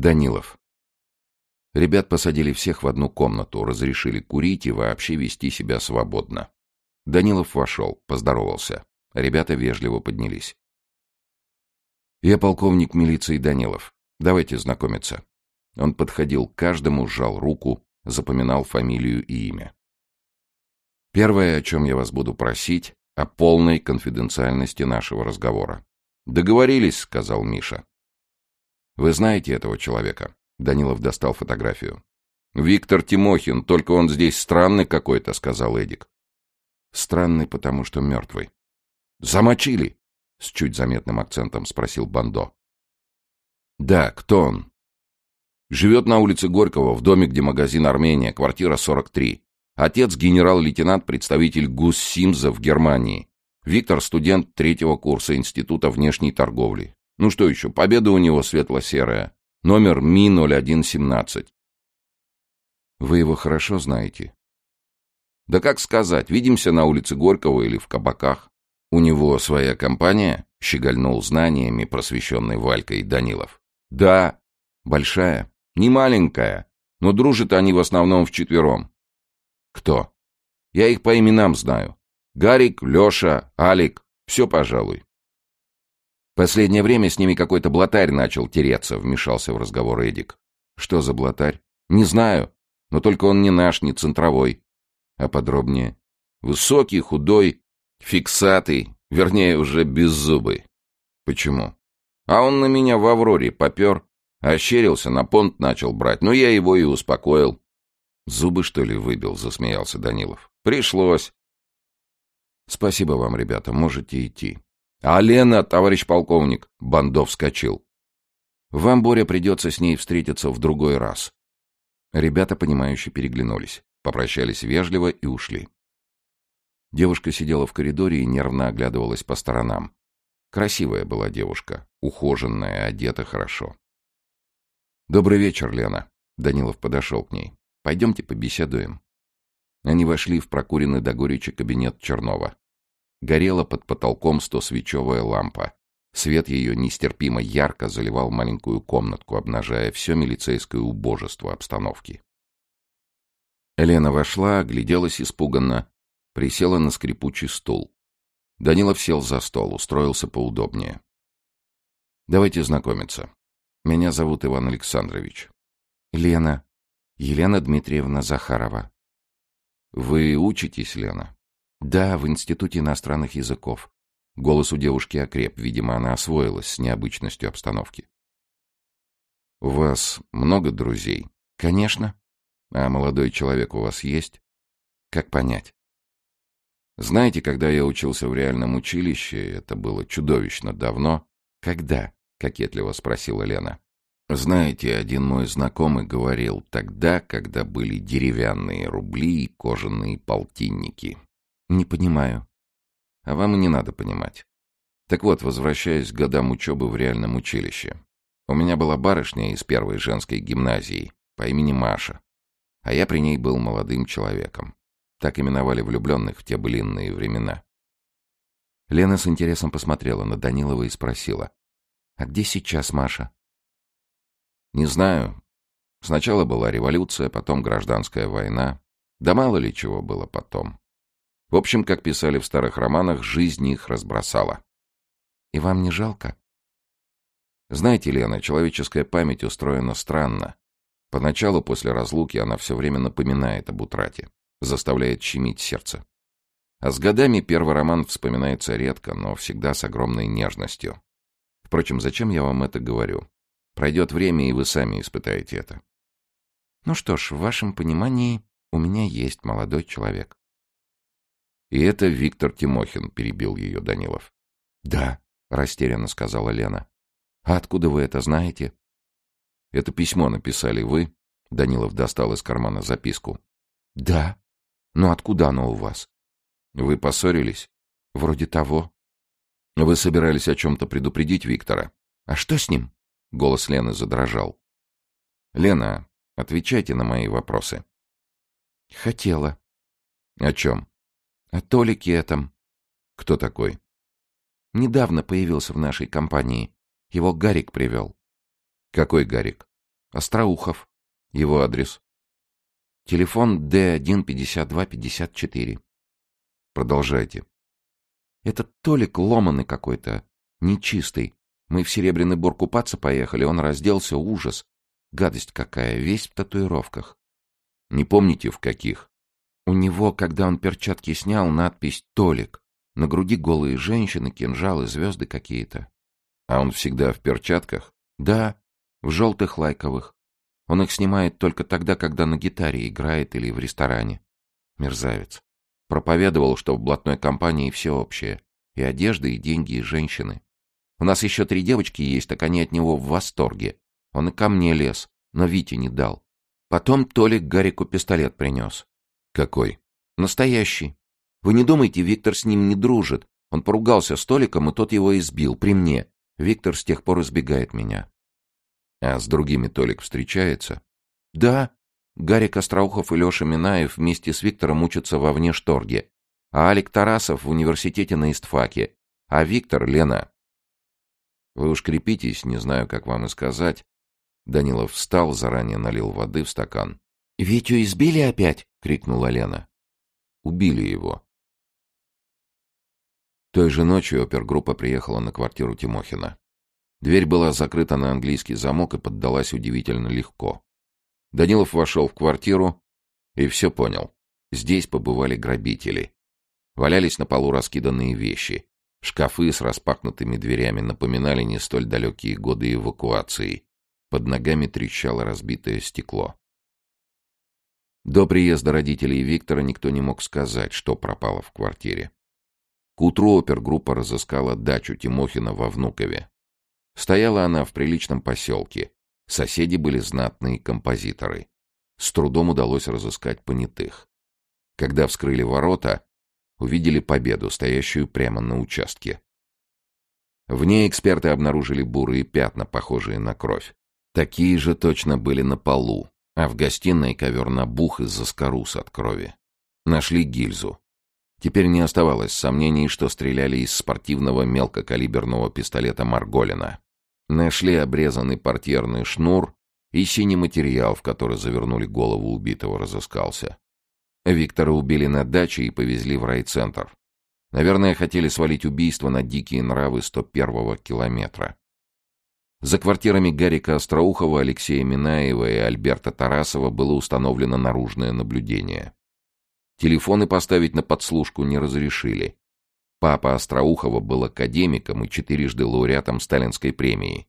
Данилов. Ребят посадили всех в одну комнату, разрешили курить и вообще вести себя свободно. Данилов вошел, поздоровался. Ребята вежливо поднялись. «Я полковник милиции Данилов. Давайте знакомиться». Он подходил к каждому, сжал руку, запоминал фамилию и имя. «Первое, о чем я вас буду просить, о полной конфиденциальности нашего разговора». «Договорились», — сказал Миша. «Вы знаете этого человека?» Данилов достал фотографию. «Виктор Тимохин, только он здесь странный какой-то», — сказал Эдик. «Странный, потому что мертвый». «Замочили?» — с чуть заметным акцентом спросил Бандо. «Да, кто он?» «Живет на улице Горького, в доме, где магазин «Армения», квартира 43. Отец — генерал-лейтенант, представитель ГУС Симза в Германии. Виктор — студент третьего курса Института внешней торговли. Ну что еще, победа у него светло-серая. Номер Ми-0117. Вы его хорошо знаете? Да как сказать, видимся на улице Горького или в кабаках. У него своя компания, щегольнул знаниями просвещенной Валькой Данилов. Да, большая, не маленькая, но дружат они в основном вчетвером. Кто? Я их по именам знаю. Гарик, Леша, Алик, все, пожалуй. Последнее время с ними какой-то блатарь начал тереться, вмешался в разговор Эдик. Что за блатарь? Не знаю, но только он не наш, не центровой. А подробнее? Высокий, худой, фиксатый, вернее, уже беззубый. Почему? А он на меня в Авроре попер, ощерился, на понт начал брать, но я его и успокоил. Зубы, что ли, выбил, засмеялся Данилов. Пришлось. Спасибо вам, ребята, можете идти. «А Лена, товарищ полковник!» — Бандов вскочил. «Вам, Боря, придется с ней встретиться в другой раз». Ребята, понимающе переглянулись, попрощались вежливо и ушли. Девушка сидела в коридоре и нервно оглядывалась по сторонам. Красивая была девушка, ухоженная, одета хорошо. «Добрый вечер, Лена». Данилов подошел к ней. «Пойдемте побеседуем». Они вошли в прокуренный до горечи кабинет Чернова. Горела под потолком стосвечевая лампа. Свет ее нестерпимо ярко заливал маленькую комнатку, обнажая все милицейское убожество обстановки. Елена вошла, огляделась испуганно, присела на скрипучий стул. Данилов сел за стол, устроился поудобнее. «Давайте знакомиться. Меня зовут Иван Александрович». «Лена. Елена Дмитриевна Захарова». «Вы учитесь, Лена?» Да, в Институте иностранных языков. Голос у девушки окреп, видимо, она освоилась с необычностью обстановки. У вас много друзей? Конечно. А молодой человек у вас есть? Как понять? Знаете, когда я учился в реальном училище, это было чудовищно давно. Когда? Кокетливо спросила Лена. Знаете, один мой знакомый говорил, тогда, когда были деревянные рубли и кожаные полтинники. Не понимаю. А вам и не надо понимать. Так вот, возвращаясь к годам учебы в реальном училище. У меня была барышня из первой женской гимназии по имени Маша. А я при ней был молодым человеком. Так именовали влюбленных в те былинные времена. Лена с интересом посмотрела на Данилова и спросила. «А где сейчас Маша?» «Не знаю. Сначала была революция, потом гражданская война. Да мало ли чего было потом. В общем, как писали в старых романах, жизнь их разбросала. И вам не жалко? Знаете, Лена, человеческая память устроена странно. Поначалу, после разлуки, она все время напоминает об утрате, заставляет щемить сердце. А с годами первый роман вспоминается редко, но всегда с огромной нежностью. Впрочем, зачем я вам это говорю? Пройдет время, и вы сами испытаете это. Ну что ж, в вашем понимании у меня есть молодой человек. И это Виктор Тимохин, перебил ее Данилов. Да, растерянно сказала Лена. А откуда вы это знаете? Это письмо написали вы? Данилов достал из кармана записку. Да. Но откуда оно у вас? Вы поссорились? Вроде того. Вы собирались о чем-то предупредить Виктора. А что с ним? Голос Лены задрожал. Лена, отвечайте на мои вопросы. Хотела. О чем? О Толике этом. Кто такой? Недавно появился в нашей компании. Его Гарик привел. Какой Гарик? Остроухов. Его адрес. Телефон Д1-52-54. Продолжайте. Этот Толик ломаный какой-то, нечистый. Мы в Серебряный Бор купаться поехали, он разделся, ужас. Гадость какая, весь в татуировках. Не помните, в каких? У него, когда он перчатки снял, надпись «Толик». На груди голые женщины, кинжалы, звезды какие-то. А он всегда в перчатках? Да, в желтых лайковых. Он их снимает только тогда, когда на гитаре играет или в ресторане. Мерзавец. Проповедовал, что в блатной компании все общее. И одежда, и деньги, и женщины. У нас еще три девочки есть, так они от него в восторге. Он и ко мне лез, но Вите не дал. Потом Толик Гарику пистолет принес. Какой? Настоящий. Вы не думайте, Виктор с ним не дружит. Он поругался с Толиком, и тот его избил, при мне. Виктор с тех пор избегает меня. А с другими Толик встречается? Да. Гарик Остроухов и Леша Минаев вместе с Виктором учатся во внешторге. А Алик Тарасов в университете на истфаке. А Виктор — Лена. Вы уж крепитесь, не знаю, как вам и сказать. Данилов встал, заранее налил воды в стакан. «Витю избили опять?» — крикнула Лена. «Убили его». Той же ночью опергруппа приехала на квартиру Тимохина. Дверь была закрыта на английский замок и поддалась удивительно легко. Данилов вошел в квартиру и все понял. Здесь побывали грабители. Валялись на полу раскиданные вещи. Шкафы с распахнутыми дверями напоминали не столь далекие годы эвакуации. Под ногами трещало разбитое стекло. До приезда родителей Виктора никто не мог сказать, что пропало в квартире. К утру опергруппа разыскала дачу Тимохина во Внукове. Стояла она в приличном поселке. Соседи были знатные композиторы. С трудом удалось разыскать понятых. Когда вскрыли ворота, увидели победу, стоящую прямо на участке. В ней эксперты обнаружили бурые пятна, похожие на кровь. Такие же точно были на полу, а в гостиной ковер набух из-за скорус от крови. Нашли гильзу. Теперь не оставалось сомнений, что стреляли из спортивного мелкокалиберного пистолета Марголина. Нашли обрезанный портьерный шнур и синий материал, в который завернули голову убитого, разыскался. Виктора убили на даче и повезли в райцентр. Наверное, хотели свалить убийство на дикие нравы 101-го километра. За квартирами Гарика Остроухова, Алексея Минаева и Альберта Тарасова было установлено наружное наблюдение. Телефоны поставить на подслушку не разрешили. Папа Остроухова был академиком и четырежды лауреатом Сталинской премии.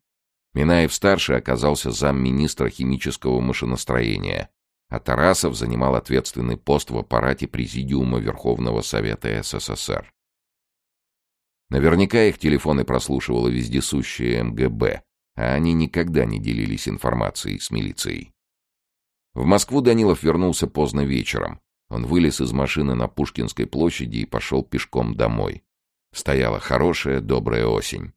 Минаев-старший оказался замминистра химического машиностроения, а Тарасов занимал ответственный пост в аппарате Президиума Верховного Совета СССР. Наверняка их телефоны прослушивало вездесущее МГБ, а они никогда не делились информацией с милицией. В Москву Данилов вернулся поздно вечером. Он вылез из машины на Пушкинской площади и пошел пешком домой. Стояла хорошая, добрая осень.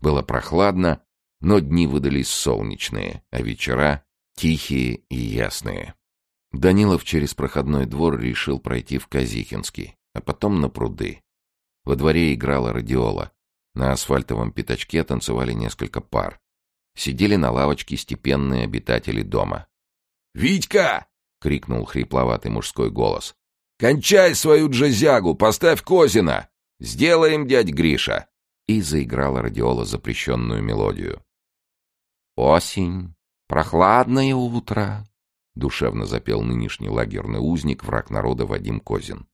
Было прохладно, но дни выдались солнечные, а вечера — тихие и ясные. Данилов через проходной двор решил пройти в Казихинский, а потом на пруды. Во дворе играла радиола. На асфальтовом пятачке танцевали несколько пар. Сидели на лавочке степенные обитатели дома. «Витька!» — крикнул хрипловатый мужской голос. «Кончай свою джазягу, поставь Козина! Сделаем, дядь Гриша!» И заиграла радиола запрещенную мелодию. «Осень, прохладное утро», — душевно запел нынешний лагерный узник, враг народа Вадим Козин.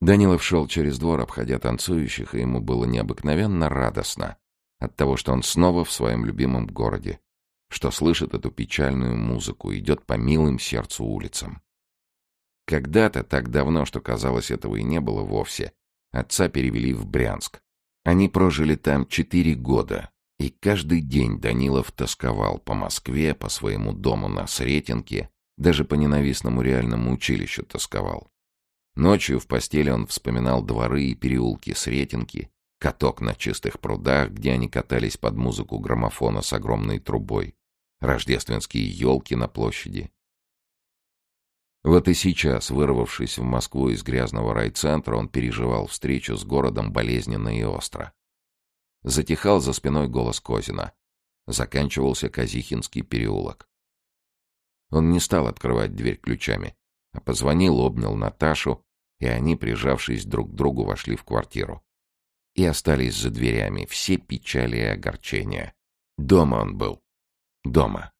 Данилов шел через двор, обходя танцующих, и ему было необыкновенно радостно от того, что он снова в своем любимом городе, что слышит эту печальную музыку, идет по милым сердцу улицам. Когда-то, так давно, что казалось, этого и не было вовсе, отца перевели в Брянск. Они прожили там четыре года, и каждый день Данилов тосковал по Москве, по своему дому на Сретенке, даже по ненавистному реальному училищу тосковал. Ночью в постели он вспоминал дворы и переулки Сретенки, каток на чистых прудах, где они катались под музыку граммофона с огромной трубой, рождественские елки на площади. Вот и сейчас, вырвавшись в Москву из грязного райцентра, он переживал встречу с городом болезненно и остро. Затихал за спиной голос Козина. Заканчивался Казихинский переулок. Он не стал открывать дверь ключами, а позвонил, обнял Наташу, и они, прижавшись друг к другу, вошли в квартиру. И остались за дверями все печали и огорчения. Дома он был. Дома.